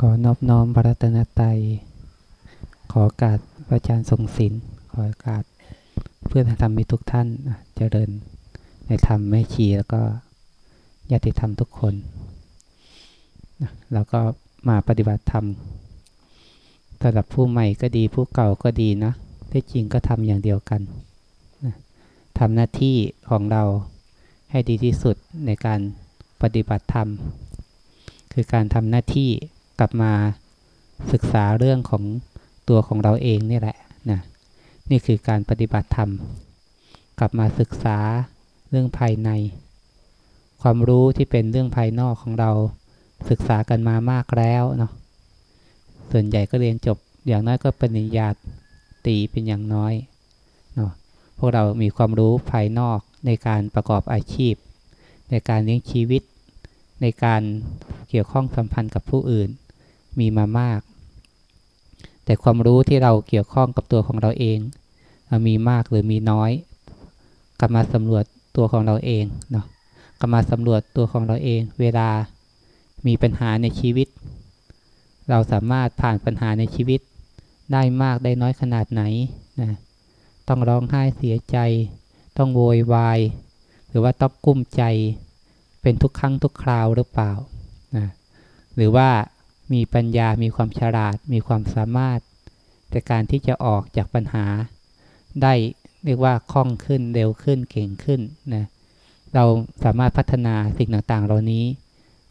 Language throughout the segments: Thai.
ขอนอบน้อมพระรัตนตรัย ขอการพระอาจารย์ทรงศิลป์ขอการเพื่อนธรรมมีทุกท่านเจริญในธรรมแม่ชีแล้วก็ญาติธรรมทุกคน แล้วก็มาปฏิบัติธรรมสำหรับผู้ใหม่ก็ดีผู้เก่าก็ดีนะที่จริงก็ทำอย่างเดียวกันทำหน้าที่ของเราให้ดีที่สุดในการปฏิบัติธรรม คือการทำหน้าที่ กลับมาศึกษาเรื่องของตัวของเราเองนี่แหละนะนี่คือการปฏิบัติธรรม กลับมาศึกษาเรื่องภายใน ความรู้ที่เป็นเรื่องภายนอกของเราศึกษากันมามากแล้วเนาะส่วนใหญ่ก็เรียนจบอย่างน้อยก็ปริญญาตีเป็นอย่างน้อยเนาะพวกเรามีความรู้ภายนอกในการประกอบอาชีพ ในการเลี้ยงชีวิต ในการเกี่ยวข้องสัมพันธ์กับผู้อื่น มีมามาก แต่ความรู้ที่เราเกี่ยวข้องกับตัวของเราเอง มีมากหรือมีน้อย กลับมาสำรวจตัวของเราเองเนาะกลับมาสำรวจตัวของเราเอง เวลามีปัญหาในชีวิต เราสามารถผ่านปัญหาในชีวิต ได้มากได้น้อยขนาดไหนนะต้องร้องไห้เสียใจ ต้องโวยวาย หรือว่าต้องกุ้มใจ เป็นทุกครั้งทุกคราวหรือเปล่านะหรือว่า มีปัญญามีความฉลาด มีความสามารถในการที่จะออกจากปัญหา ได้เรียกว่าคล่องขึ้นเร็วขึ้นเก่งขึ้นนะเราสามารถพัฒนาสิ่งต่างๆ เหล่านี้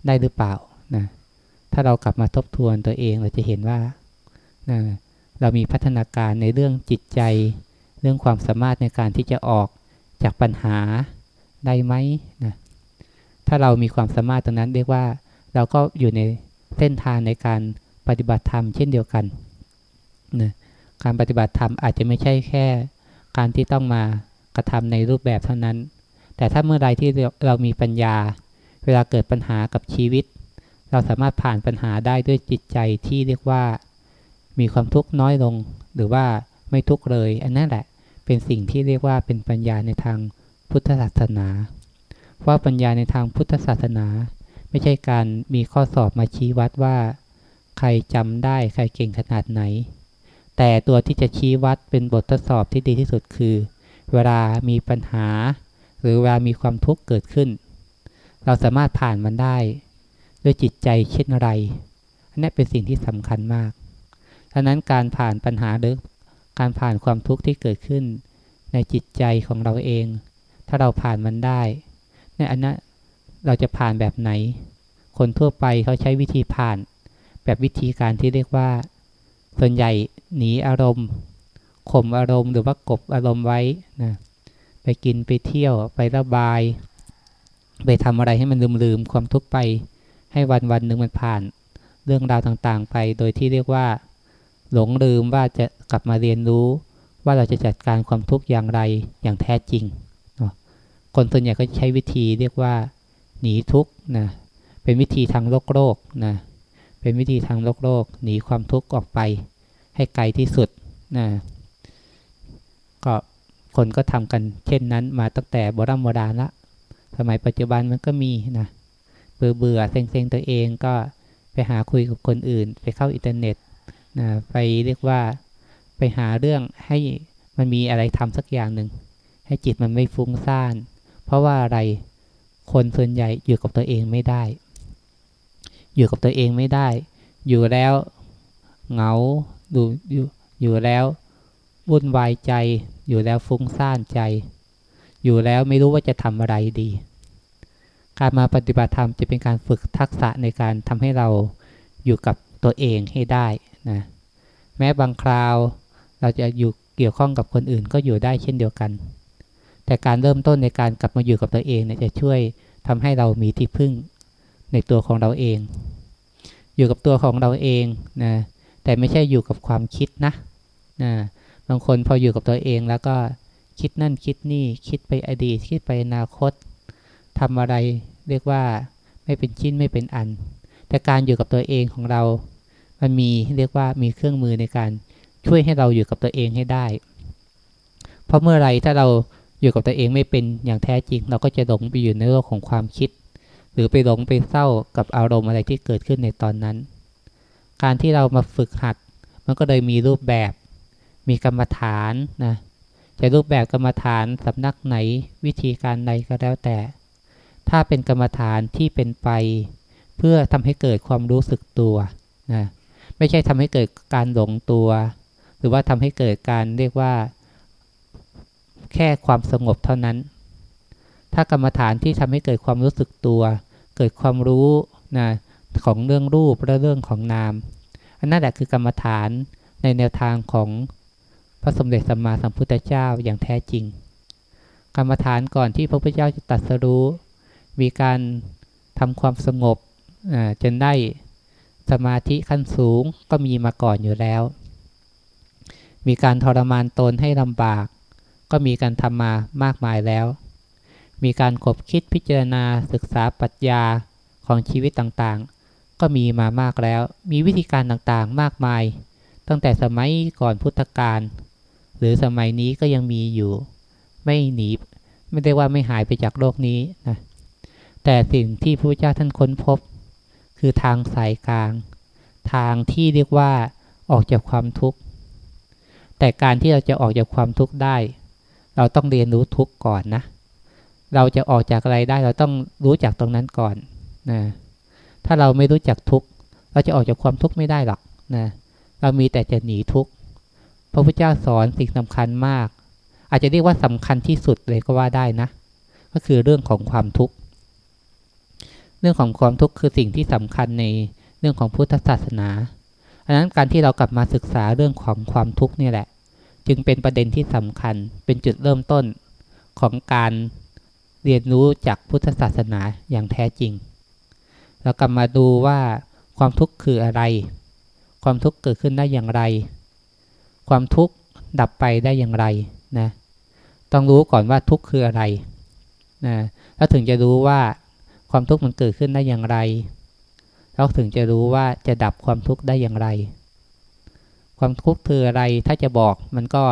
ได้หรือเปล่านะถ้าเรากลับมาทบทวนตัวเองเราจะเห็นว่านะเรามีพัฒนาการในเรื่องจิตใจ เรื่องความสามารถในการที่จะออกจากปัญหาได้ไหมนะถ้าเรามีความสามารถตรงนั้นเรียกว่าเราก็อยู่ใน เส้นทางในการปฏิบัติธรรมเช่นเดียวกันนะการปฏิบัติธรรมอาจจะไม่ใช่แค่ การที่ต้องมากระทำในรูปแบบเท่านั้น แต่ถ้าเมื่อใดที่เรามีปัญญา เวลาเกิดปัญหากับชีวิต เราสามารถผ่านปัญหาได้ด้วยจิตใจที่เรียกว่า มีความทุกข์น้อยลง หรือว่าไม่ทุกข์เลย อันนั้นแหละเป็นสิ่งที่เรียกว่าเป็นปัญญาในทางพุทธศาสนาเพราะปัญญาในทางพุทธศาสนา ไม่ใช่การมีข้อสอบมาชี้วัดว่า ใครจำได้ใครเก่งขนาดไหน แต่ตัวที่จะชี้วัดเป็นบททดสอบที่ดีที่สุดคือ เวลามีปัญหา หรือเวลามีความทุกข์เกิดขึ้น เราสามารถผ่านมันได้ด้วยจิตใจเช่นไรอันนี้เป็นสิ่งที่สำคัญมากดังนั้นการผ่านปัญหาหรือการผ่านความทุกข์ที่เกิดขึ้น ในจิตใจของเราเอง ถ้าเราผ่านมันได้ในอันนั้น เราจะผ่านแบบไหน คนทั่วไปเขาใช้วิธีผ่าน แบบวิธีการที่เรียกว่า ส่วนใหญ่หนีอารมณ์ข่มอารมณ์หรือว่ากบอารมณ์ไว้นะไปกินไปเที่ยวไประบาย ไปทำอะไรให้มันลืมๆความทุกข์ไป ให้วันวันหนึ่งมันผ่าน เรื่องราวต่างๆ ไปโดยที่เรียกว่า หลงลืมว่าจะกลับมาเรียนรู้ ว่าเราจะจัดการความทุกข์อย่างไรอย่างแท้จริง คนส่วนใหญ่ก็ใช้วิธีเรียกว่า หนีทุกข์นะเป็นวิธีทางโลกโลกนะเป็นวิธีทางโลกโลกหนีความทุกข์ออกไป ให้ไกลที่สุดนะก็คนก็ทำกันเช่นนั้นมาตั้งแต่โบราณโบราณละ สมัยปัจจุบันมันก็มีนะเบื่อเบื่อเซ็งๆตัวเองก็ไปหาคุยกับคนอื่น ไปเข้าอินเทอร์เน็ตนะไปเรียกว่าไปหาเรื่องให้มันมีอะไรทำสักอย่างหนึ่งให้จิตมันไม่ฟุ้งซ่าน เพราะว่าอะไร คนส่วนใหญ่อยู่กับตัวเองไม่ได้ อยู่กับตัวเองไม่ได้ อยู่แล้วเหงาดูอยู่อยู่แล้ววุ่นวายใจ อยู่แล้วฟุ้งซ่านใจ อยู่แล้วไม่รู้ว่าจะทำอะไรดี การมาปฏิบัติธรรมจะเป็นการฝึกทักษะในการทำให้เราอยู่กับตัวเองให้ได้นะแม้บางคราว เราจะอยู่เกี่ยวข้องกับคนอื่นก็อยู่ได้เช่นเดียวกัน แต่การเริ่มต้นในการกลับมาอยู่กับตัวเองเนี่ยจะช่วยทำให้เรามีที่พึ่งในตัวของเราเอง อยู่กับตัวของเราเองนะแต่ไม่ใช่อยู่กับความคิดนะนะบางคนพออยู่กับตัวเองแล้วก็คิดนั่นคิดนี่คิดไปอดีต คิดไปอนาคตทำอะไรเรียกว่าไม่เป็นชิ้นไม่เป็นอัน แต่การอยู่กับตัวเองของเรา มันมีเรียกว่ามีเครื่องมือในการช่วยให้เราอยู่กับตัวเองให้ได้ เพราะเมื่อไรถ้าเรา อยู่กับตัวเองไม่เป็นอย่างแท้จริง เราก็จะหลงไปอยู่ในโลกของความคิด หรือไปหลงไปเศร้ากับอารมณ์อะไรที่เกิดขึ้นในตอนนั้น การที่เรามาฝึกหัด มันก็เลยมีรูปแบบ มีกรรมฐานนะจะรูปแบบกรรมฐานสำนักไหนวิธีการใดก็แล้วแต่ ถ้าเป็นกรรมฐานที่เป็นไป เพื่อทำให้เกิดความรู้สึกตัวนะไม่ใช่ทำให้เกิดการหลงตัว หรือว่าทำให้เกิดการเรียกว่า แค่ความสงบเท่านั้น ถ้ากรรมฐานที่ทำให้เกิดความรู้สึกตัว เกิดความรู้นะของเรื่องรูปและเรื่องของนาม อันนั้นแหละคือกรรมฐานในแนวทางของพระสมเด็จสัมมาสัมพุทธเจ้าอย่างแท้จริง กรรมฐานก่อนที่พระพุทธเจ้าจะตัดสรู้ มีการทำความสงบจนได้สมาธิขั้นสูงก็มีมาก่อนอยู่แล้ว มีการทรมานตนให้ลำบาก ก็มีการทำมามากมายแล้ว มีการขบคิดพิจารณาศึกษาปัญญาของชีวิตต่างๆ ก็มีมามากแล้ว มีวิธีการต่างๆมากมาย ตั้งแต่สมัยก่อนพุทธกาลหรือสมัยนี้ก็ยังมีอยู่ ไม่หนี ไม่ได้ว่าไม่หายไปจากโลกนี้นะแต่สิ่งที่พระเจ้าท่านค้นพบ คือทางสายกลาง ทางที่เรียกว่าออกจากความทุกข์ แต่การที่เราจะออกจากความทุกข์ได้ เราต้องเรียนรู้ทุกก่อนนะ เราจะออกจากอะไรได้เราต้องรู้จักตรงนั้นก่อนนะถ้าเราไม่รู้จักทุกเราจะออกจากความทุกข์ไม่ได้หรอกนะเรามีแต่จะหนีทุกข์พระพุทธเจ้าสอนสิ่งสำคัญมาก อาจจะเรียกว่าสำคัญที่สุดเลยก็ว่าได้นะ ก็คือเรื่องของความทุกข์เรื่องของความทุกข์คือสิ่งที่สำคัญในเรื่องของพุทธศาสนาอันนั้นการที่เรากลับมาศึกษาเรื่องของความทุกข์นี่แหละ จึงเป็นประเด็นที่สำคัญเป็นจุดเริ่มต้นของการเรียนรู้จากพุทธศาสนาอย่างแท้จริง เรากลับมาดูว่าความทุกข์คืออะไร ความทุกข์เกิดขึ้นได้อย่างไร ความทุกข์ดับไปได้อย่างไรนะ ต้องรู้ก่อนว่าทุกข์คืออะไรนะแล้วถึงจะรู้ว่าความทุกข์มันเกิดขึ้นได้อย่างไร แล้วถึงจะรู้ว่าจะดับความทุกข์ได้อย่างไร ความทุกข์คืออะไรถ้าจะบอกมันก็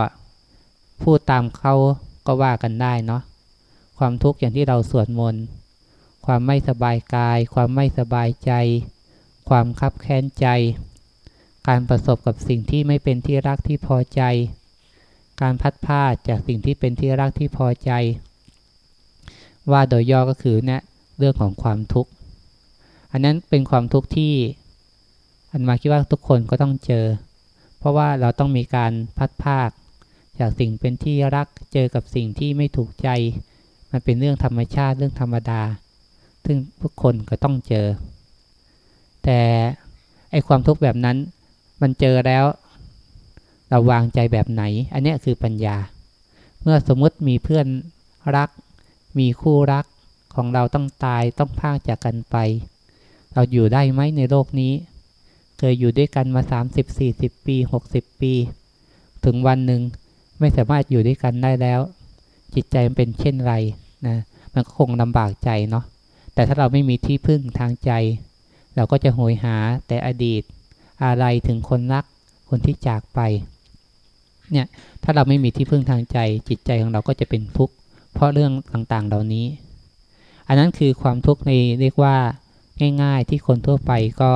พูดตามเขาก็ว่ากันได้เนาะความทุกข์อย่างที่เราสวดมนต์ความไม่สบายกาย ความไม่สบายใจ ความคับแค้นใจ การประสบกับสิ่งที่ไม่เป็นที่รักที่พอใจ การพัดพาดจากสิ่งที่เป็นที่รักที่พอใจ ว่าโดยย่อก็คือเนี่ยเรื่องของความทุกข์อันนั้นเป็นความทุกข์ที่ อันมาคิดว่าทุกคนก็ต้องเจอ เพราะว่าเราต้องมีการพัดภาค จากสิ่งเป็นที่รักเจอกับสิ่งที่ไม่ถูกใจ มันเป็นเรื่องธรรมชาติเรื่องธรรมดา ซึ่งทุกคนก็ต้องเจอ แต่ไอความทุกข์แบบนั้น มันเจอแล้ว เราวางใจแบบไหน อันนี้คือปัญญา เมื่อสมมติมีเพื่อนรัก มีคู่รักของเราต้องตายต้องพากจากกันไป เราอยู่ได้ไหมในโลกนี้ เคยอยู่ด้วยกันมา 30 40 ปี 60 ปี ถึงวันหนึ่งไม่สามารถอยู่ด้วยกันได้แล้ว จิตใจมันเป็นเช่นไรนะมันก็คงลำบากใจเนาะแต่ถ้าเราไม่มีที่พึ่งทางใจ เราก็จะโหยหาแต่อดีต อะไรถึงคนรักคนที่จากไปเนี่ยถ้าเราไม่มีที่พึ่งทางใจ จิตใจของเราก็จะเป็นทุกข์เพราะเรื่องต่างๆ เหล่านี้ อันนั้นคือความทุกข์ในเรียกว่าง่าย ๆ ที่คนทั่วไปก็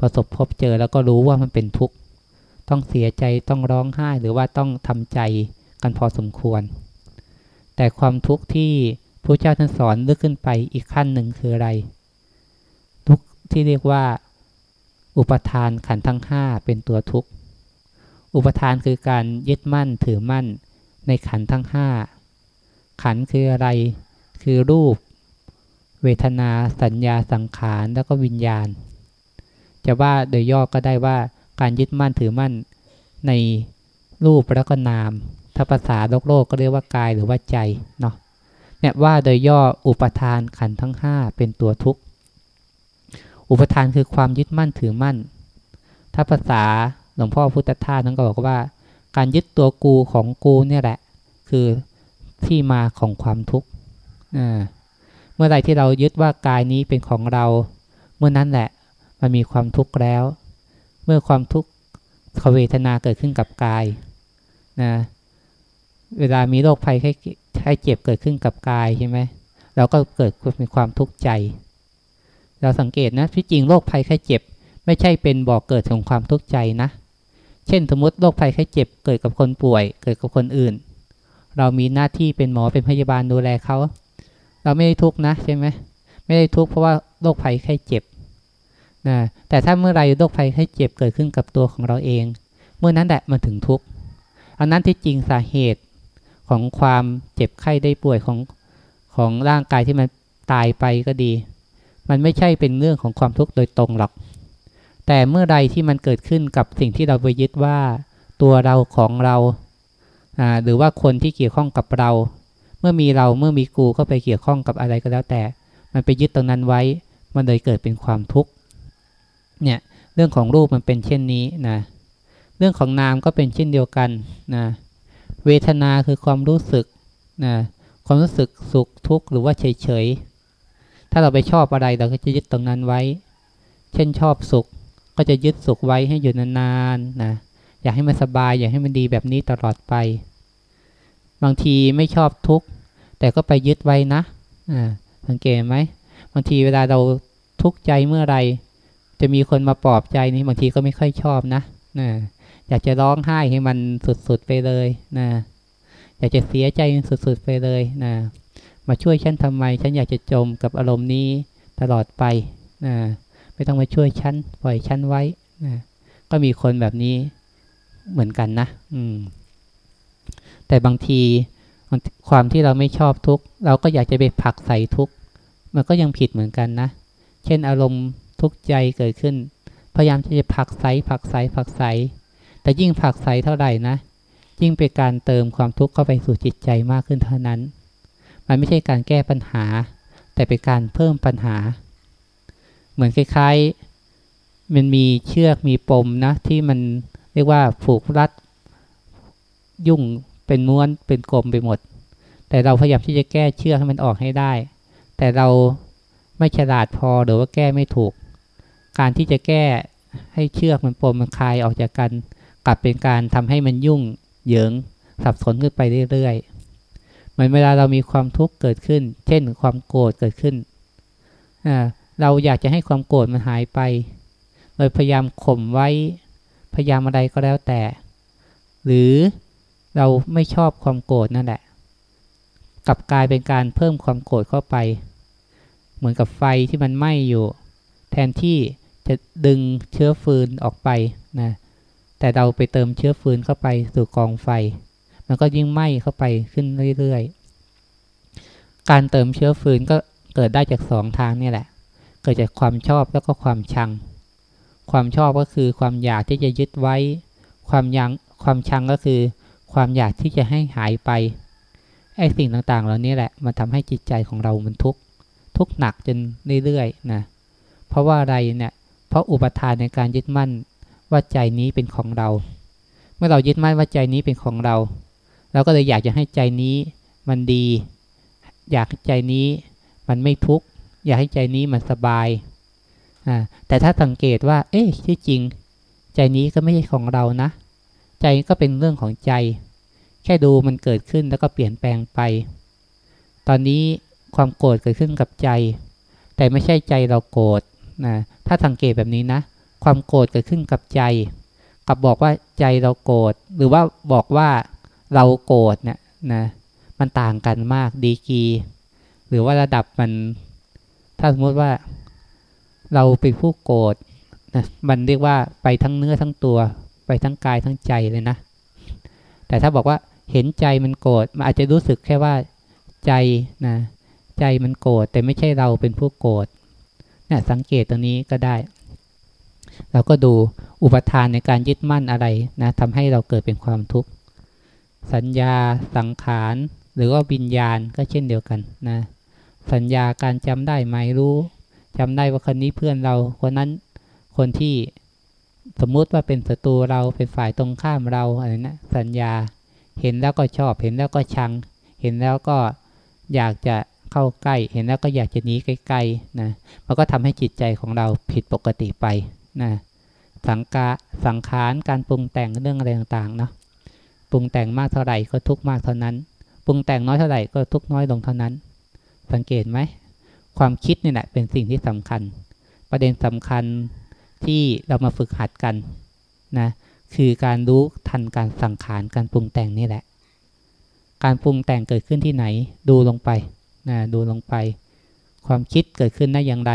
ประสบพบเจอแล้วก็รู้ว่ามันเป็นทุกข์ต้องเสียใจต้องร้องไห้หรือว่าต้องทำใจกันพอสมควร แต่ความทุกข์ที่พระเจ้าท่านสอนลึกขึ้นไปอีกขั้นหนึ่งคืออะไร ทุกที่เรียกว่า อุปทานขันทั้งห้าเป็นตัวทุกข์อุปทานคือการยึดมั่นถือมั่นในขันทั้งห้าขันคืออะไร คือรูป เวทนา สัญญาสังขารแล้วก็วิญญาณ จะว่าโดยย่อก็ได้ว่าการยึดมั่นถือมั่นในรูปแล้วก็นาม ถ้าภาษาโลกโลกก็เรียกว่ากายหรือว่าใจเนาะเนี่ยว่าโดยย่ออุปทานขันทั้งห้าเป็นตัวทุกข์ อุปทานคือความยึดมั่นถือมั่น ถ้าภาษาหลวงพ่อพุทธทาสนั้นก็บอกว่า การยึดตัวกูของกูเนี่ยแหละ คือที่มาของความทุกข์เมื่อไรที่เรายึดว่ากายนี้เป็นของเรา เมื่อนั้นแหละ มันมีความทุกข์แล้ว เมื่อความทุกข์เวทนาเกิดขึ้นกับกายนะเวลามีโรคภัยไข้ไข้เจ็บเกิดขึ้นกับกายใช่ไหมเราก็เกิดมีความทุกข์ใจ เราสังเกตนะที่จริงโรคภัยไข้เจ็บ ไม่ใช่เป็นบ่อกเกิดของความทุกข์ใจนะ เช่นสมมติโรคภัยไข้เจ็บเกิดกับคนป่วย เกิดกับคนอื่น เรามีหน้าที่เป็นหมอเป็นพยาบาลดูแลเขา เราไม่ได้ทุกข์นะใช่ไหมไม่ได้ทุกข์เพราะว่าโรคภัยไข้เจ็บ นะแต่ถ้าเมื่อไรโรคภัยไข้เจ็บเกิดขึ้นกับตัวของเราเอง เมื่อนั้นแหละมันถึงทุกข์อันนั้นที่จริงสาเหตุของความเจ็บไข้ได้ป่วยของของร่างกายที่มันตายไปก็ดี มันไม่ใช่เป็นเรื่องของความทุกข์โดยตรงหรอก แต่เมื่อใดที่มันเกิดขึ้นกับสิ่งที่เราไปยึดว่าตัวเราของเราหรือว่าคนที่เกี่ยวข้องกับเรา เมื่อมีเราเมื่อมีกูเข้าไปเกี่ยวข้องกับอะไรก็แล้วแต่ มันไปยึดตรงนั้นไว้ มันเลยเกิดเป็นความทุกข์ เนี่ยเรื่องของรูปมันเป็นเช่นนี้นะเรื่องของนามก็เป็นเช่นเดียวกันนะเวทนาคือความรู้สึกนะความรู้สึกสุขทุกข์หรือว่าเฉยเฉยถ้าเราไปชอบอะไรเราก็จะยึดตรงนั้นไว้ เช่นชอบสุขก็จะยึดสุขไว้ให้อยู่นานๆนะอยากให้มันสบายอยากให้มันดีแบบนี้ตลอดไป บางทีไม่ชอบทุกข์แต่ก็ไปยึดไว้นะอ่าสังเกตไหมบางทีเวลาเราทุกข์ใจเมื่อไร จะมีคนมาปลอบใจนี่บางทีก็ไม่ค่อยชอบนะนะอยากจะร้องไห้ให้มันสุดๆไปเลยนะอยากจะเสียใจสุดๆไปเลยนะมาช่วยฉันทำไม ฉันอยากจะจมกับอารมณ์นี้ตลอดไปนะไม่ต้องมาช่วยฉันปล่อยฉันไว้นะก็มีคนแบบนี้เหมือนกันนะ อืม แต่บางทีความที่เราไม่ชอบทุกเราก็อยากจะไปผักใส่ทุกมันก็ยังผิดเหมือนกันนะ เช่นอารมณ์ ทุกข์ใจเกิดขึ้น พยายามที่จะผักใส่ผักใส่ผักใส่แต่ยิ่งผักใส่เท่าไหร่นะ ยิ่งเป็นการเติมความทุกข์เข้าไปสู่จิตใจมากขึ้นเท่านั้น มันไม่ใช่การแก้ปัญหา แต่เป็นการเพิ่มปัญหา เหมือนคล้ายๆ มันมีเชือกมีปมนะ ที่มันเรียกว่าผูกรัด ยุ่งเป็นม้วนเป็นกลมไปหมด แต่เราพยายามที่จะแก้เชือกให้มันออกให้ได้ แต่เราไม่ฉลาดพอหรือว่าแก้ไม่ถูก การที่จะแก้ให้เชือกมันปมมันคลายออกจากกัน กลับเป็นการทำให้มันยุ่งเหยิงสับสนขึ้นไปเรื่อยๆเหมือนเวลาเรามีความทุกข์เกิดขึ้น เช่นความโกรธเกิดขึ้น เราอยากจะให้ความโกรธมันหายไป โดยพยายามข่มไว้ พยายามอะไรก็แล้วแต่ หรือเราไม่ชอบความโกรธนั่นแหละ กลับกลายเป็นการเพิ่มความโกรธเข้าไป เหมือนกับไฟที่มันไหม้อยู่ แทนที่ จะดึงเชื้อฟืนออกไปนะแต่เราไปเติมเชื้อฟืนเข้าไปสู่กองไฟ มันก็ยิ่งไหม้เข้าไปขึ้นเรื่อยๆ การเติมเชื้อฟืนก็เกิดได้จากสองทางนี่แหละ เกิดจากความชอบแล้วก็ความชัง ความชอบก็คือความอยากที่จะยึดไว้ ความยังความชังก็คือ ความอยากที่จะให้หายไปไอ้สิ่งต่างๆ เหล่านี้แหละมันทำให้จิตใจของเรามันทุกข์ทุกข์หนักจนเรื่อยๆนะเพราะว่าอะไรเนี่ย เพราะอุปทานในการยึดมั่นว่าใจนี้เป็นของเรา เมื่อเรายึดมั่นว่าใจนี้เป็นของเรา เราก็เลยอยากจะให้ใจนี้มันดี อยากให้ใจนี้มันไม่ทุกข์อยากให้ใจนี้มันสบายอ่าแต่ถ้าสังเกตว่า เอ๊ะที่จริง ใจนี้ก็ไม่ใช่ของเรานะ ใจก็เป็นเรื่องของใจ แค่ดูมันเกิดขึ้นแล้วก็เปลี่ยนแปลงไป ตอนนี้ความโกรธเกิดขึ้นกับใจ แต่ไม่ใช่ใจเราโกรธนะ ถ้าสังเกตแบบนี้นะ ความโกรธเกิดขึ้นกับใจ กับบอกว่าใจเราโกรธหรือว่าบอกว่าเราโกรธเนี่ยนะมันต่างกันมากดีกีหรือว่าระดับมัน ถ้าสมมติว่าเราเป็นผู้โกรธนะมันเรียกว่าไปทั้งเนื้อทั้งตัว ไปทั้งกายทั้งใจเลยนะ แต่ถ้าบอกว่าเห็นใจมันโกรธมันอาจจะรู้สึกแค่ว่าใจนะใจมันโกรธแต่ไม่ใช่เราเป็นผู้โกรธ เนี่ยสังเกตตรงนี้ก็ได้ เราก็ดูอุปทานในการยึดมั่นอะไรนะทำให้เราเกิดเป็นความทุกข์ สัญญาสังขารหรือว่าวิญญาณก็เช่นเดียวกันนะ สัญญาการจำได้ไหมรู้จำได้ว่าคนนี้เพื่อนเราคนนั้นคนที่สมมุติว่าเป็นศัตรูเราเป็นฝ่ายตรงข้ามเราอะไรนะสัญญาเห็นแล้วก็ชอบ เห็นแล้วก็ชัง เห็นแล้วก็อยากจะ เข้าใกล้ เห็นแล้วก็อยากจะหนีใกลๆนะมันก็ทำให้จิตใจของเราผิดปกติไปนะสังกาสังขารการปรุงแต่งเรื่องอะไรต่างๆเนาะปรุงแต่งมากเท่าไหร่ก็ทุกมากเท่านั้นปรุงแต่งน้อยเท่าไหร่ก็ทุกน้อยลงเท่านั้น สังเกตไหมความคิดนี่แหละเป็นสิ่งที่สำคัญ ประเด็นสำคัญที่เรามาฝึกหัดกันนะคือการรู้ทันการสังขารการปรุงแต่งนี่แหละ การปรุงแต่งเกิดขึ้นที่ไหนดูลงไป นะดูลงไป ความคิดเกิดขึ้นได้อย่างไร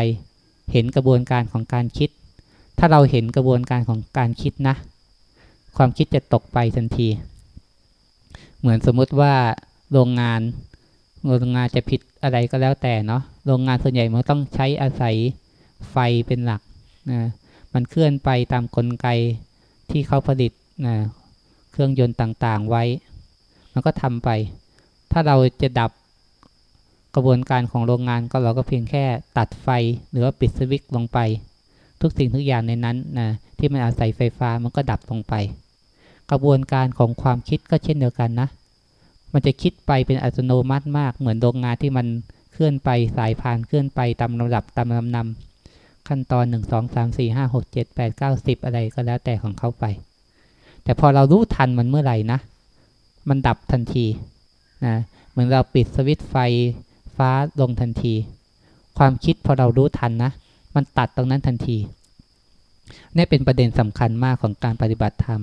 เห็นกระบวนการของการคิด ถ้าเราเห็นกระบวนการของการคิดนะ ความคิดจะตกไปทันที เหมือนสมมุติว่าโรงงานโรงงานจะผิดอะไรก็แล้วแต่เนาะโรงงานส่วนใหญ่มันต้องใช้อาศัยไฟเป็นหลักนะมันเคลื่อนไปตามกลไกที่เขาผลิตนะเครื่องยนต์ต่างๆไว้ มันก็ทำไป ถ้าเราจะดับ กระบวนการของโรงงานก็เราก็เพียงแค่ตัดไฟหรือว่าปิดสวิตช์ลงไป ทุกสิ่งทุกอย่างในนั้นนะที่มันอาศัยไฟฟ้ามันก็ดับลงไป กระบวนการของความคิดก็เช่นเดียวกันนะ มันจะคิดไปเป็นอัตโนมัติมากเหมือนโรงงานที่มันเคลื่อนไปสายพานเคลื่อนไปตามลำดับตามลำนำขั้นตอนหนึ่งสองสามสี่ห้าหกเจ็ดแปดเก้าสิบอะไรก็แล้วแต่ของเขาไป แต่พอเรารู้ทันมันเมื่อไหร่นะ มันดับทันทีนะเหมือนเราปิดสวิตช์ไฟ ฟ้าลงทันที ความคิดพอเรารู้ทันนะ มันตัดตรงนั้นทันที นี่เป็นประเด็นสำคัญมากของการปฏิบัติธรรม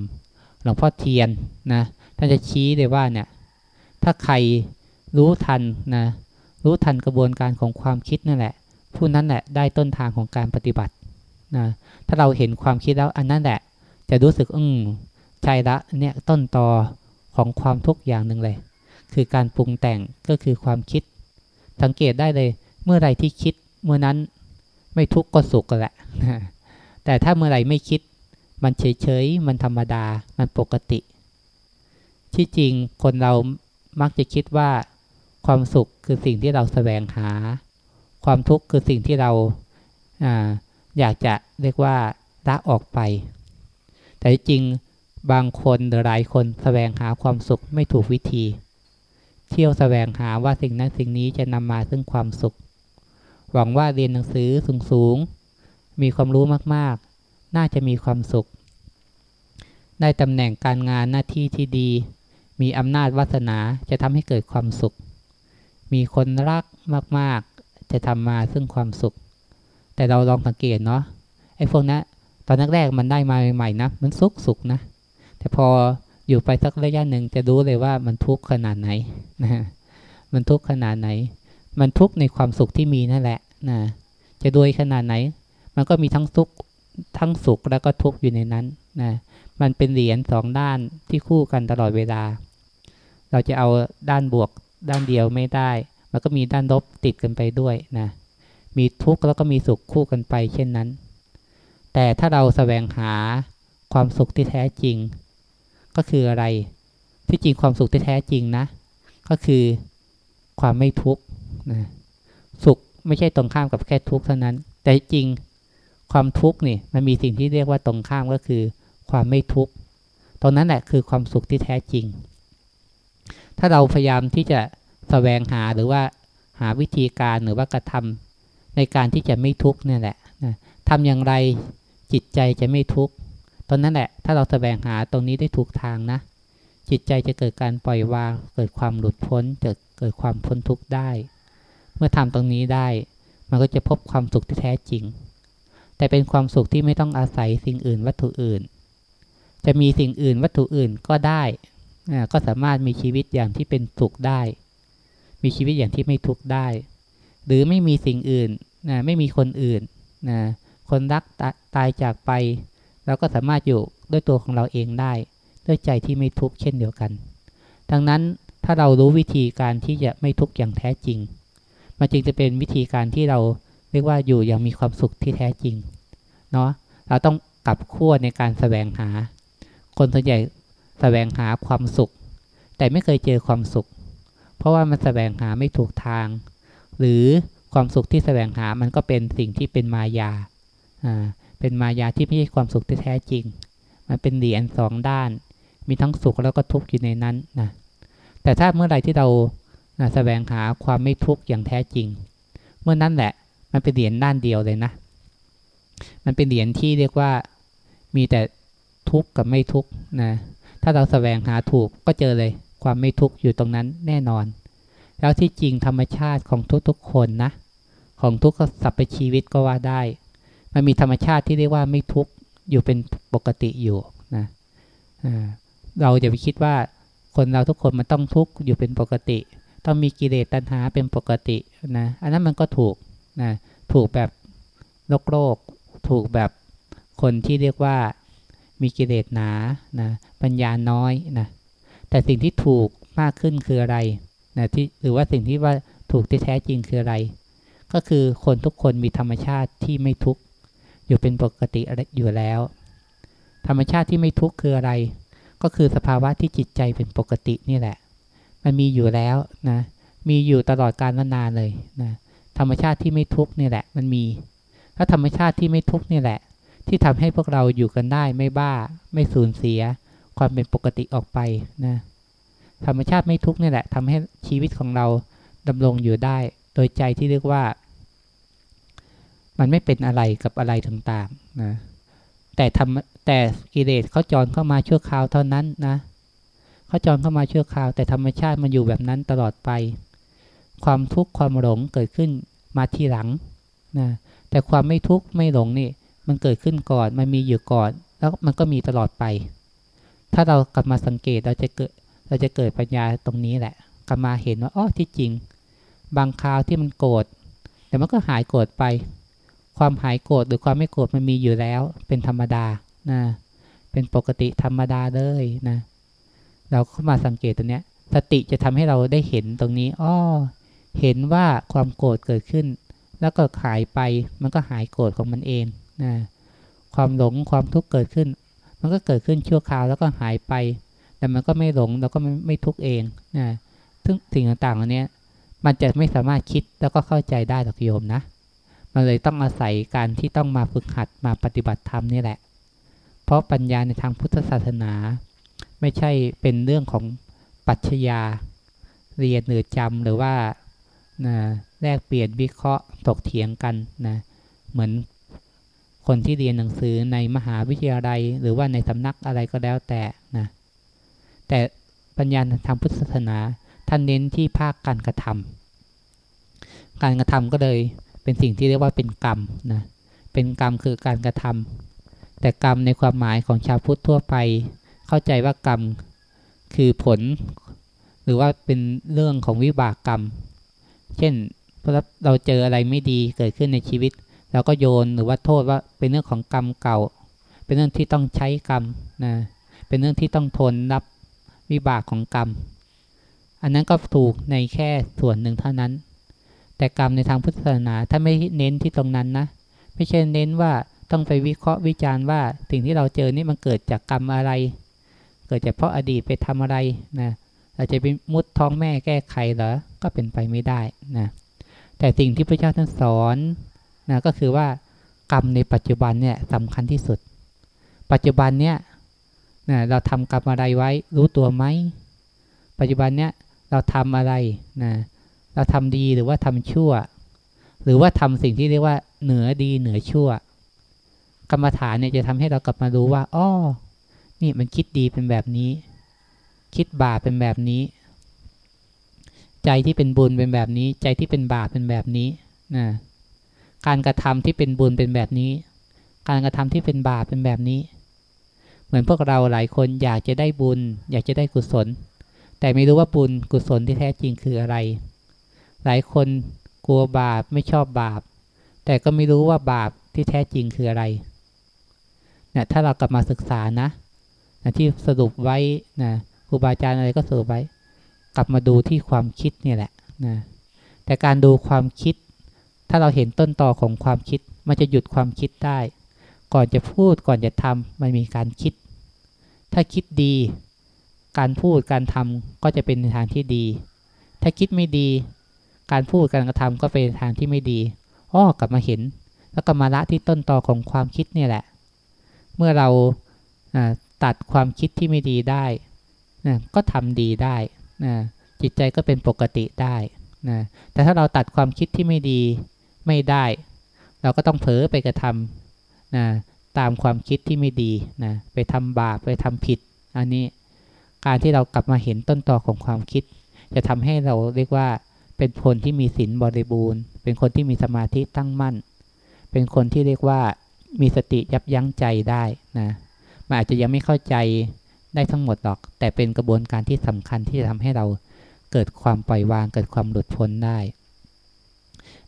หลวงพ่อเทียนนะท่านจะชี้เลยว่าเนี่ย ถ้าใครรู้ทันนะ รู้ทันกระบวนการของความคิดนั่นแหละ ผู้นั้นแหละได้ต้นทางของการปฏิบัตินะถ้าเราเห็นความคิดแล้วอันนั้นแหละ จะรู้สึกอืมใช่ละเนี่ยต้นตอของความทุกข์อย่างหนึ่งเลย คือการปรุงแต่งก็คือความคิด สังเกตได้เลย เมื่อไรที่คิดเมื่อนั้นไม่ทุกข์ก็สุขกันแหละแต่ถ้าเมื่อไรไม่คิด มันเฉยๆมันธรรมดามันปกติ ที่จริงคนเรามักจะคิดว่า ความสุขคือสิ่งที่เราแสวงหา ความทุกข์คือสิ่งที่เราออยากจะเรียกว่าละออกไป แต่จริงบางคนหรือหลายคนแสวงหาความสุขไม่ถูกวิธี เที่ยวแสวงหาว่าสิ่งนั้นสิ่งนี้จะนำมาซึ่งความสุข หวังว่าเรียนหนังสือสูงๆ มีความรู้มากๆ น่าจะมีความสุข ได้ตำแหน่งการงานหน้าที่ที่ดี มีอำนาจวาสนาจะทำให้เกิดความสุข มีคนรักมากๆ จะทำมาซึ่งความสุข แต่เราลองสังเกตเนาะไอ้พวกนั้นตอนแรกๆมันได้มาใหม่ๆนะ มันสุขสุขนะ แต่พอ อยู่ไปสักระยะหนึ่งจะรู้เลยว่ามันทุกข์ขนาดไหนนะมันทุกข์ขนาดไหน มันทุกข์ในความสุขที่มีนั่นแหละนะจะด้วยขนาดไหน มันก็มีทั้งสุขทั้งสุขแล้วก็ทุกข์อยู่ในนั้นนะมันเป็นเหรียญสองด้านที่คู่กันตลอดเวลา เราจะเอาด้านบวกด้านเดียวไม่ได้ มันก็มีด้านลบติดกันไปด้วยนะมีทุกข์แล้วก็มีสุขคู่กันไปเช่นนั้น แต่ถ้าเราแสวงหาความสุขที่แท้จริง ก็คืออะไร ที่จริงความสุขที่แท้จริงนะ ก็คือความไม่ทุกข์นะสุขไม่ใช่ตรงข้ามกับแค่ทุกข์เท่านั้น แต่จริงความทุกข์นี่มันมีสิ่งที่เรียกว่าตรงข้ามก็คือ ความไม่ทุกข์ตรงนั้นแหละคือความสุขที่แท้จริง ถ้าเราพยายามที่จะแสวงหาหรือว่าหาวิธีการหรือว่ากระทำในการที่จะไม่ทุกข์นี่แหละนะทำอย่างไรจิตใจจะไม่ทุกข์ ตอนนั้นแหละ ถ้าเราแสวงหาตรงนี้ได้ถูกทางนะ จิตใจจะเกิดการปล่อยวาง เกิดความหลุดพ้นเกิดเกิดความพ้นทุกข์ได้ เมื่อทำตรงนี้ได้ มันก็จะพบความสุขที่แท้จริง แต่เป็นความสุขที่ไม่ต้องอาศัยสิ่งอื่นวัตถุอื่น จะมีสิ่งอื่นวัตถุอื่นก็ได้ก็สามารถมีชีวิตอย่างที่เป็นสุขได้ มีชีวิตอย่างที่ไม่ทุกข์ได้ หรือไม่มีสิ่งอื่นนะไม่มีคนอื่นนะคนรักตายจากไป เราก็สามารถอยู่ด้วยตัวของเราเองได้ ด้วยใจที่ไม่ทุกข์เช่นเดียวกัน ดังนั้นถ้าเรารู้วิธีการที่จะไม่ทุกข์อย่างแท้จริง มันจึงจะเป็นวิธีการที่เราเรียกว่าอยู่อย่างมีความสุขที่แท้จริงเนาะเราต้องกลับขั้วในการแสวงหา คนส่วนใหญ่แสวงหาความสุข แต่ไม่เคยเจอความสุข เพราะว่ามันแสวงหาไม่ถูกทาง หรือความสุขที่แสวงหามันก็เป็นสิ่งที่เป็นมายาอ่า เป็นมายาที่ไม่ใช่ความสุขที่แท้จริง มันเป็นเหรียญสองด้าน มีทั้งสุขแล้วก็ทุกข์อยู่ในนั้นนะแต่ถ้าเมื่อไรที่เรานะแสวงหาความไม่ทุกข์อย่างแท้จริง เมื่อนั้นแหละมันเป็นเหรียญด้านเดียวเลยนะ มันเป็นเหรียญที่เรียกว่ามีแต่ทุกข์กับไม่ทุกข์นะ ถ้าเราแสวงหาถูกก็เจอเลยความไม่ทุกข์อยู่ตรงนั้นแน่นอน แล้วที่จริงธรรมชาติของทุกๆคนนะ ของทุกสรรพชีวิตก็ว่าได้ มันมีธรรมชาติที่เรียกว่าไม่ทุกข์อยู่เป็นปกติอยู่นะเราอย่าไปคิดว่าคนเราทุกคนมันต้องทุกข์อยู่เป็นปกติ ต้องมีกิเลสตัณหาเป็นปกตินะอันนั้นมันก็ถูกนะถูกแบบโลกโลกถูกแบบคนที่เรียกว่ามีกิเลสหนานะปัญญาน้อยนะแต่สิ่งที่ถูกมากขึ้นคืออะไรนะที่หรือว่าสิ่งที่ว่าถูกที่แท้จริงคืออะไร ก็คือคนทุกคนมีธรรมชาติที่ไม่ทุกข์ อยู่เป็นปกติอยู่แล้ว ธรรมชาติที่ไม่ทุกข์คืออะไร ก็คือสภาวะที่จิตใจเป็นปกตินี่แหละ มันมีอยู่แล้วนะ มีอยู่ตลอดกาลนานเลยนะธรรมชาติที่ไม่ทุกข์นี่แหละ มันมีถ้าธรรมชาติที่ไม่ทุกข์นี่แหละ ที่ทำให้พวกเราอยู่กันได้ไม่บ้า ไม่สูญเสีย ความเป็นปกติออกไปนะธรรมชาติไม่ทุกข์นี่แหละทำให้ชีวิตของเราดำรงอยู่ได้ โดยใจที่เรียกว่า มันไม่เป็นอะไรกับอะไรต่างๆนะแต่ทำแต่กิเลสเขาจรเข้ามาชั่วคราวเท่านั้นนะเขาจรเข้ามาชั่วคราว แต่ธรรมชาติมันอยู่แบบนั้นตลอดไป ความทุกข์ความหลงเกิดขึ้นมาทีหลังนะแต่ความไม่ทุกข์ไม่หลงนี่ มันเกิดขึ้นก่อนมันมีอยู่ก่อน แล้วมันก็มีตลอดไป ถ้าเรากลับมาสังเกตเราจะเกิดเราจะเกิดปัญญาตรงนี้แหละ กลับมาเห็นว่าอ๋อที่จริง บางคราวที่มันโกรธแต่มันก็หายโกรธไป ความหายโกรธหรือความไม่โกรธมันมีอยู่แล้ว เป็นธรรมดานะเป็นปกติธรรมดาเลยนะเราเข้ามาสังเกตตรงนี้สติจะทำให้เราได้เห็นตรงนี้อ้อเห็นว่าความโกรธเกิดขึ้น แล้วก็หายไปมันก็หายโกรธของมันเองนะความหลงความทุกข์เกิดขึ้น มันก็เกิดขึ้นชั่วคราวแล้วก็หายไป แต่มันก็ไม่หลงแล้วก็ไม่ไม่ทุกข์เองนะซึ่งสิ่งต่างๆเหล่านี้มันจะไม่สามารถคิดแล้วก็เข้าใจได้หรอกโยมนะ มันเลยต้องอาศัยการที่ต้องมาฝึกหัดมาปฏิบัติธรรมนี่แหละ เพราะปัญญาในทางพุทธศาสนา ไม่ใช่เป็นเรื่องของปัจญาเรียนหรือจำหรือว่านะแลกเปลี่ยนวิเคราะห์ตกเถียงกันนะเหมือนคนที่เรียนหนังสือในมหาวิทยาลัย หรือว่าในสำนักอะไรก็แล้วแต่นะแต่ปัญญาทางพุทธศาสนา ท่านเน้นที่ภาคการกระทำการกระทำก็เลย เป็นสิ่งที่เรียกว่าเป็นกรรมนะเป็นกรรมคือการกระทำแต่กรรมในความหมายของชาวพุทธทั่วไป เข้าใจว่ากรรมคือผล หรือว่าเป็นเรื่องของวิบากกรรม เช่นเราเจออะไรไม่ดีเกิดขึ้นในชีวิตเราก็โยนหรือว่าโทษว่าเป็นเรื่องของกรรมเก่า เป็นเรื่องที่ต้องใช้กรรมนะเป็นเรื่องที่ต้องทนรับวิบากของกรรม อันนั้นก็ถูกในแค่ส่วนหนึ่งเท่านั้น แต่กรรมในทางพุทธศาสนา ถ้าไม่เน้นที่ตรงนั้นนะ ไม่ใช่เน้นว่าต้องไปวิเคราะห์วิจารณ์ว่า สิ่งที่เราเจอนี่มันเกิดจากกรรมอะไร เกิดจากเพราะอดีตไปทำอะไรนะเราจะไปมุดท้องแม่แก้ไขเหรอ ก็เป็นไปไม่ได้นะ แต่สิ่งที่พระเจ้าท่านสอนนะก็คือว่ากรรมในปัจจุบันเนี่ยสำคัญที่สุด ปัจจุบันเนี่ยนะเราทำกรรมอะไรไว้ รู้ตัวไหม ปัจจุบันเนี่ยเราทำอะไรนะเเราทำดีหรือว่าทำชั่ว หรือว่าทำสิ่งที่เรียกว่าเหนือดีเหนือชั่ว กรรมฐานเนี่ยจะทำให้เรากลับมารู้ว่าอ้อนี่มันคิดดีเป็นแบบนี้ คิดบาปเป็นแบบนี้ ใจที่เป็นบุญเป็นแบบนี้ ใจที่เป็นบาปเป็นแบบนี้นะการกระทำที่เป็นบุญเป็นแบบนี้ การกระทำที่เป็นบาปเป็นแบบนี้ เหมือนพวกเราหลายคนอยากจะได้บุญ อยากจะได้กุศล แต่ไม่รู้ว่าบุญกุศลที่แท้จริงคืออะไร หลายคนกลัวบาปไม่ชอบบาป แต่ก็ไม่รู้ว่าบาปที่แท้จริงคืออะไรเนี่ยถ้าเรากลับมาศึกษานะนะที่สรุปไว้นะครูบาอาจารย์อะไรก็สรุปไว้ กลับมาดูที่ความคิดเนี่ยแหละนะแต่การดูความคิด ถ้าเราเห็นต้นต่อของความคิด มันจะหยุดความคิดได้ ก่อนจะพูดก่อนจะทำมันมีการคิด ถ้าคิดดี การพูดการทำก็จะเป็นทางที่ดี ถ้าคิดไม่ดี การพูดการกระทำก็เป็นทางที่ไม่ดีอ้อกลับมาเห็น แล้วก็มาละที่ต้นต่อของความคิดเนี่ยแหละ เมื่อเราตัดความคิดที่ไม่ดีได้ก็ทำดีได้นะจิตใจก็เป็นปกติได้นะแต่ถ้าเราตัดความคิดที่ไม่ดีไม่ได้ เราก็ต้องเผลอไปกระทำนะตามความคิดที่ไม่ดีนะไปทำบาปไปทำผิด อันนี้การที่เรากลับมาเห็นต้นตอของความคิด จะทำให้เราเรียกว่า เป็นคนที่มีศีลบริบูรณ์ เป็นคนที่มีสมาธิตั้งมั่น เป็นคนที่เรียกว่ามีสติยับยั้งใจได้นะมันอาจจะยังไม่เข้าใจได้ทั้งหมดหรอก แต่เป็นกระบวนการที่สำคัญที่จะทำให้เราเกิดความปล่อยวาง เกิดความหลุดพ้นได้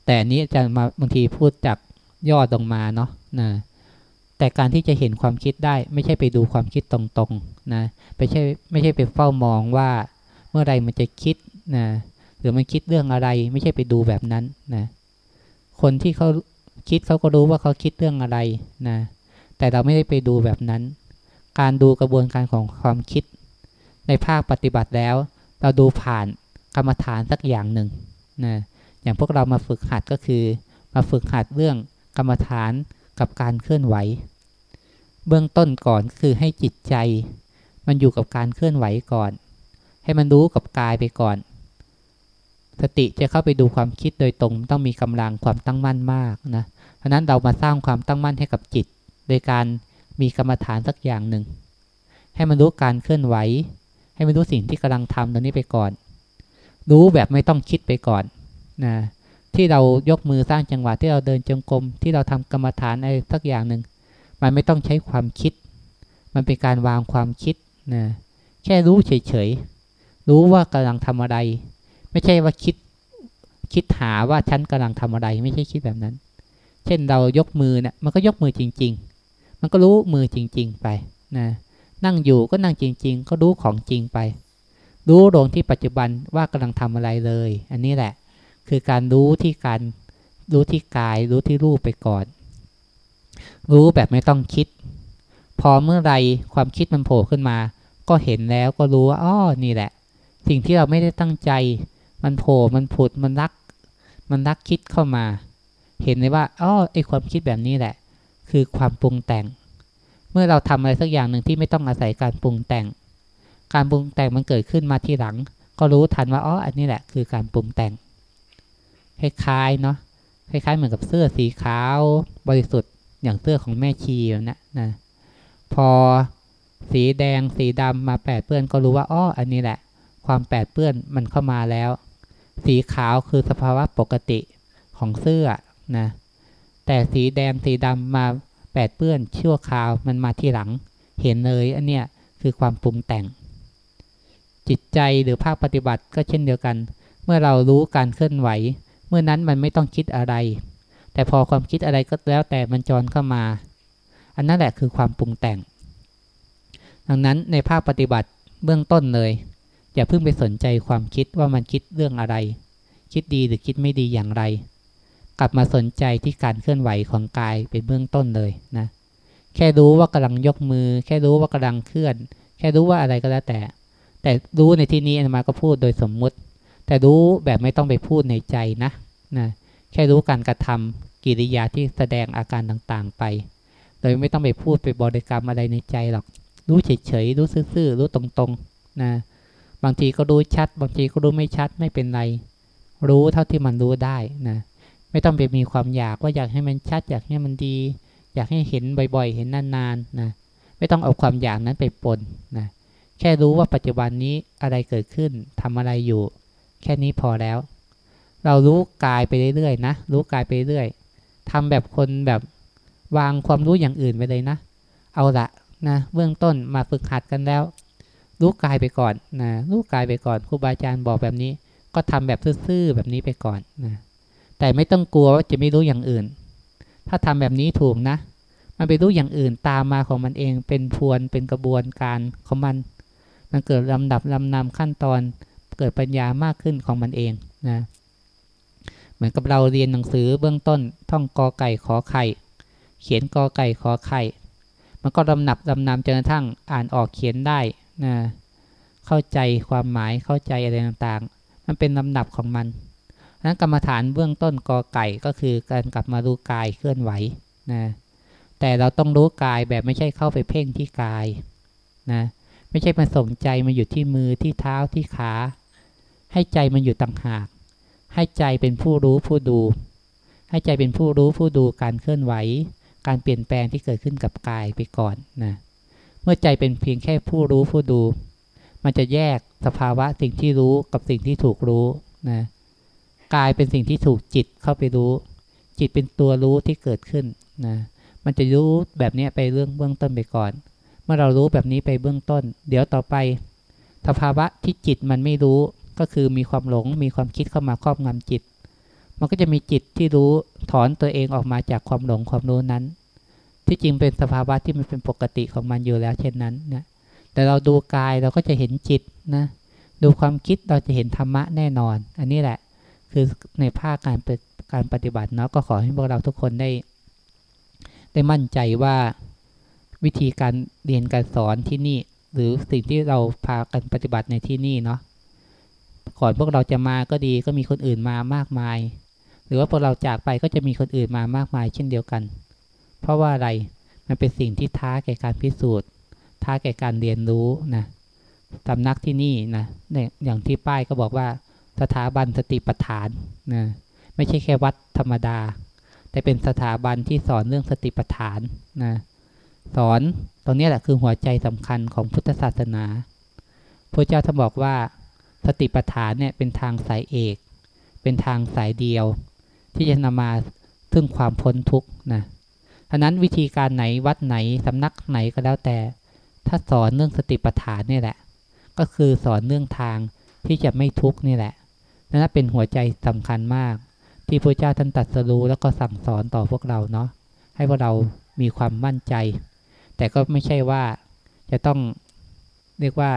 แต่อันนี้จะมาบางทีพูดจากยอดลงมาเนาะนะแต่การที่จะเห็นความคิดได้ ไม่ใช่ไปดูความคิดตรงๆนะไม่ใช่ไม่ใช่ไปเฝ้ามองว่าเมื่อไรมันจะคิดนะ หรือมันคิดเรื่องอะไร ไม่ใช่ไปดูแบบนั้นนะคนที่เขาคิดเขาก็รู้ว่าเขาคิดเรื่องอะไรนะแต่เราไม่ได้ไปดูแบบนั้น การดูกระบวนการของความคิด ในภาคปฏิบัติแล้ว เราดูผ่านกรรมฐานสักอย่างหนึ่งนะอย่างพวกเรามาฝึกหัดก็คือ มาฝึกหัดเรื่องกรรมฐานกับการเคลื่อนไหว เบื้องต้นก่อนคือให้จิตใจ มันอยู่กับการเคลื่อนไหวก่อน ให้มันรู้กับกายไปก่อน สติจะเข้าไปดูความคิดโดยตรงต้องมีกำลังความตั้งมั่นมากนะเพราะนั้นเรามาสร้างความตั้งมั่นให้กับจิต โดยการมีกรรมฐานสักอย่างหนึ่ง ให้มันรู้การเคลื่อนไหว ให้มันรู้สิ่งที่กำลังทำตรงนี้ไปก่อน รู้แบบไม่ต้องคิดไปก่อนนะที่เรายกมือสร้างจังหวะที่เราเดินจงกรมที่เราทำกรรมฐานอะไรสักอย่างหนึ่งมันไม่ต้องใช้ความคิด มันเป็นการวางความคิดนะแค่รู้เฉยๆรู้ว่ากำลังทำอะไร ไม่ใช่ว่าคิดคิดหาว่าฉันกำลังทำอะไร ไม่ใช่คิดแบบนั้น เช่นเรายกมือเนะี่ยมันก็ยกมือจริง ๆ มันก็รู้มือจริง ๆ ไปนะนั่งอยู่ก็นั่งจริง ๆ ก็รู้ของจริงไป รู้ลงที่ปัจจุบันว่ากำลังทำอะไรเลย อันนี้แหละ คือการรู้ที่การรู้ที่กาย รู้ที่รูปไปก่อน รู้แบบไม่ต้องคิด พอเมื่อไรความคิดมันโผล่ขึ้นมา ก็เห็นแล้วก็รู้ว่าอ๋อนี่แหละ สิ่งที่เราไม่ได้ตั้งใจ มันโผล่มันผุดมันรัก มันรักคิดเข้ามา เห็นเลยว่าอ๋อไอความคิดแบบนี้แหละ คือความปรุงแต่ง เมื่อเราทำอะไรสักอย่างหนึ่งที่ไม่ต้องอาศัยการปรุงแต่ง การปรุงแต่งมันเกิดขึ้นมาทีหลัง ก็รู้ทันว่าอ๋ออันนี้แหละ คือการปรุงแต่งคล้ายๆเนาะคล้ายๆเหมือนกับเสื้อสีขาวบริสุทธิ์อย่างเสื้อของแม่ชีนะนะพอสีแดงสีดำมาแปดเปื้อนก็รู้ว่าอ้ออันนี้แหละ ความแปดเปื้อนมันเข้ามาแล้ว สีขาวคือสภาวะปกติของเสื้อนะ แต่สีแดงสีดำมาแปดเปื้อนชั่วคราวมันมาที่หลัง เห็นเลยอันเนี้ยคือความปรุงแต่ง จิตใจหรือภาคปฏิบัติก็เช่นเดียวกัน เมื่อเรารู้การเคลื่อนไหว เมื่อนั้นมันไม่ต้องคิดอะไร แต่พอความคิดอะไรก็แล้วแต่มันจรเข้ามา อันนั้นแหละคือความปรุงแต่ง ดังนั้นในภาคปฏิบัติเบื้องต้นเลย อย่าเพิ่งไปสนใจความคิดว่ามันคิดเรื่องอะไร คิดดีหรือคิดไม่ดีอย่างไร กลับมาสนใจที่การเคลื่อนไหวของกายเป็นเบื้องต้นเลยนะ แค่รู้ว่ากำลังยกมือ แค่รู้ว่ากำลังเคลื่อน แค่รู้ว่าอะไรก็แล้วแต่ แต่รู้ในที่นี้อนมาก็พูดโดยสมมุติ แต่รู้แบบไม่ต้องไปพูดในใจนะนะแค่รู้การกระทำกิริยาที่แสดงอาการต่างๆไป โดยไม่ต้องไปพูดไปบริกรรมอะไรในใจหรอก รู้เฉยๆ รู้ซื่อๆ รู้ตรงๆ นะ บางทีก็รู้ชัด บางทีก็รู้ไม่ชัดไม่เป็นไร รู้เท่าที่มันรู้ได้นะไม่ต้องไปมีความอยากว่าอยากให้มันชัด อยากให้มันดี อยากให้เห็นบ่อยๆ เห็นนานๆนะไม่ต้องเอาความอยากนั้นไปปนนะแค่รู้ว่าปัจจุบันนี้อะไรเกิดขึ้นทำอะไรอยู่ แค่นี้พอแล้ว เรารู้กายไปเรื่อยๆนะรู้กายไปเรื่อยทำแบบคนแบบวางความรู้อย่างอื่นไปเลยนะ เอาละนะเบื้องต้นมาฝึกหัดกันแล้ว รู้กายไปก่อนนะรู้กายไปก่อนครูบาอาจารย์บอกแบบนี้ ก็ทำแบบซื่อๆแบบนี้ไปก่อนนะแต่ไม่ต้องกลัวว่าจะไม่รู้อย่างอื่น ถ้าทำแบบนี้ถูกนะ มันไปรู้อย่างอื่นตามมาของมันเองเป็นพวนเป็นกระบวนการของมัน มันเกิดลำดับลำนำขั้นตอนเกิดปัญญามากขึ้นของมันเองนะเหมือนกับเราเรียนหนังสือเบื้องต้นท่องกอไก่ขอไข่เขียนกอไก่ขอไข่มันก็ลำนับลำนำจนกระทั่งอ่านออกเขียนได้ นะเข้าใจความหมายเข้าใจอะไรต่างๆ มันเป็นลำดับของมันนั้นกรรมฐานเบื้องต้นกอไก่ก็คือการกลับมารู้กายเคลื่อนไหวนะแต่เราต้องรู้กายแบบไม่ใช่เข้าไปเพ่งที่กายนะไม่ใช่มาสนใจมาอยู่ที่มือที่เท้าที่ขา ให้ใจมันอยู่ต่างหาก ให้ใจเป็นผู้รู้ผู้ดู ให้ใจเป็นผู้รู้ผู้ดูการเคลื่อนไหว การเปลี่ยนแปลงที่เกิดขึ้นกับกายไปก่อนนะ เมื่อใจเป็นเพียงแค่ผู้รู้ผู้ดู มันจะแยกสภาวะสิ่งที่รู้กับสิ่งที่ถูกรู้นะกายเป็นสิ่งที่ถูกจิตเข้าไปรู้ จิตเป็นตัวรู้ที่เกิดขึ้นนะมันจะรู้แบบนี้ไปเรื่องเบื้องต้นไปก่อน เมื่อเรารู้แบบนี้ไปเบื้องต้น เดี๋ยวต่อไป สภาวะที่จิตมันไม่รู้ก็คือมีความหลงมีความคิดเข้ามาครอบงำจิต มันก็จะมีจิตที่รู้ถอนตัวเองออกมาจากความหลงความรู้นั้น ที่จริงเป็นสภาวะที่มันเป็นปกติของมันอยู่แล้ว เช่นนั้นนะแต่เราดูกายเราก็จะเห็นจิตนะดูความคิดเราจะเห็นธรรมะแน่นอน อันนี้แหละ คือในภาคการการปฏิบัติเนาะก็ขอให้พวกเราทุกคนได้ ได้มั่นใจว่าวิธีการเรียนการสอนที่นี่ หรือสิ่งที่เราพากันปฏิบัติในที่นี่เนาะก่อนพวกเราจะมาก็ดีก็มีคนอื่นมามากมาย หรือว่าพวกเราจากไปก็จะมีคนอื่นมามากมาย เช่นเดียวกัน เพราะว่าอะไรมันเป็นสิ่งที่ท้าแก่การพิสูจน์ ท้าแก่การเรียนรู้นะสำนักที่นี่นะเนี่ยอย่างที่ป้ายก็บอกว่าสถาบันสติปัฏฐานนะไม่ใช่แค่วัดธรรมดา แต่เป็นสถาบันที่สอนเรื่องสติปัฏฐานนะสอนตรงนี้แหละคือหัวใจสำคัญของพุทธศาสนาพระเจ้าท่านบอกว่า สติปัฏฐานเนี่ยเป็นทางสายเอก เป็นทางสายเดียว ที่จะนำมาซึ่งความพ้นทุกข์นะ ฉะนั้นวิธีการไหนวัดไหนสำนักไหนก็แล้วแต่ ถ้าสอนเรื่องสติปัฏฐานนี่แหละ ก็คือสอนเรื่องทางที่จะไม่ทุกข์นี่แหละนั่นเป็นหัวใจสำคัญมาก ที่พระเจ้าท่านตรัสรู้แล้วก็สั่งสอนต่อพวกเราเนาะให้พวกเรามีความมั่นใจ แต่ก็ไม่ใช่ว่าจะต้องเรียกว่า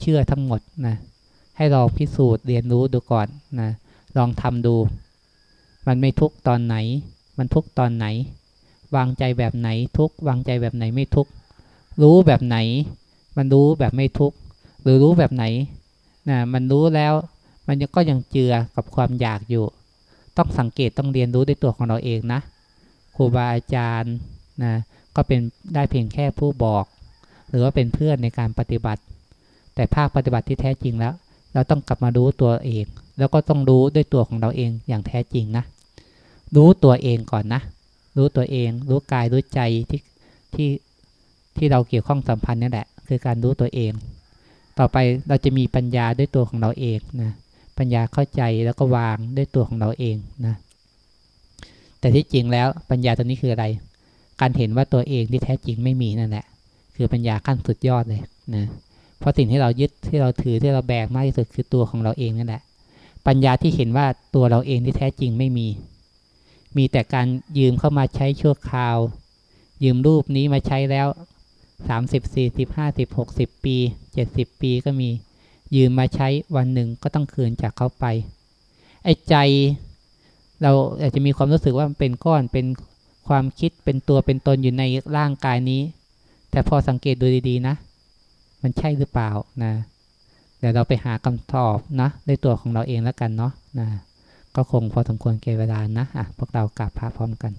เชื่อทั้งหมดนะให้ลองพิสูจน์เรียนรู้ดูก่อนนะลองทำดู มันไม่ทุกตอนไหน มันทุกตอนไหน วางใจแบบไหนทุกวางใจแบบไหนไม่ทุกรู้แบบไหน มันรู้แบบไม่ทุกหรือรู้แบบไหนนะมันรู้แล้ว มันก็ยังเจือกับความอยากอยู่ ต้องสังเกตต้องเรียนรู้ด้วยตัวของเราเองนะครูบาอาจารย์นะก็เป็นได้เพียงแค่ผู้บอก หรือว่าเป็นเพื่อนในการปฏิบัติ แต่ภาคปฏิบัติที่แท้จริงแล้ว เราต้องกลับมารู้ตัวเอง แล้วก็ต้องรู้ด้วยตัวของเราเองอย่างแท้จริงนะ รู้ตัวเองก่อนนะ รู้ตัวเอง รู้กายรู้ใจที่ที่ที่เราเกี่ยวข้องสัมพันธ์นี่แหละ คือการรู้ตัวเอง ต่อไปเราจะมีปัญญาด้วยตัวของเราเองนะปัญญาเข้าใจแล้วก็วางด้วยตัวของเราเองนะแต่ที่จริงแล้วปัญญาตัวนี้คืออะไร การเห็นว่าตัวเองที่แท้จริงไม่มีนั่นแหละ คือปัญญาขั้นสุดยอดเลยนะเพราะสิ่งที่เรายึดที่เราถือที่เราแบกมากที่สุดคือตัวของเราเองนั่นแหละ ปัญญาที่เห็นว่าตัวเราเองที่แท้จริงไม่มี มีแต่การยืมเข้ามาใช้ชั่วคราว ยืมรูปนี้มาใช้แล้วสามสิบสี่สิบห้าสิบหกสิบปีเจ็ดสิบปีก็มี ยืมมาใช้วันหนึ่งก็ต้องคืนจากเขาไป ไอ้ใจ เราอาจจะมีความรู้สึกว่ามันเป็นก้อนเป็นความคิดเป็นตัวเป็นตนอยู่ในร่างกายนี้ แต่พอสังเกตดูดีๆนะ มันใช่หรือเปล่านะ เดี๋ยวเราไปหาคำตอบนะด้วยตัวของเราเองแล้วกันเนาะนะ ก็คงพอสมควรเกเวลานะอะพวกเรากราบพระพร้อมกัน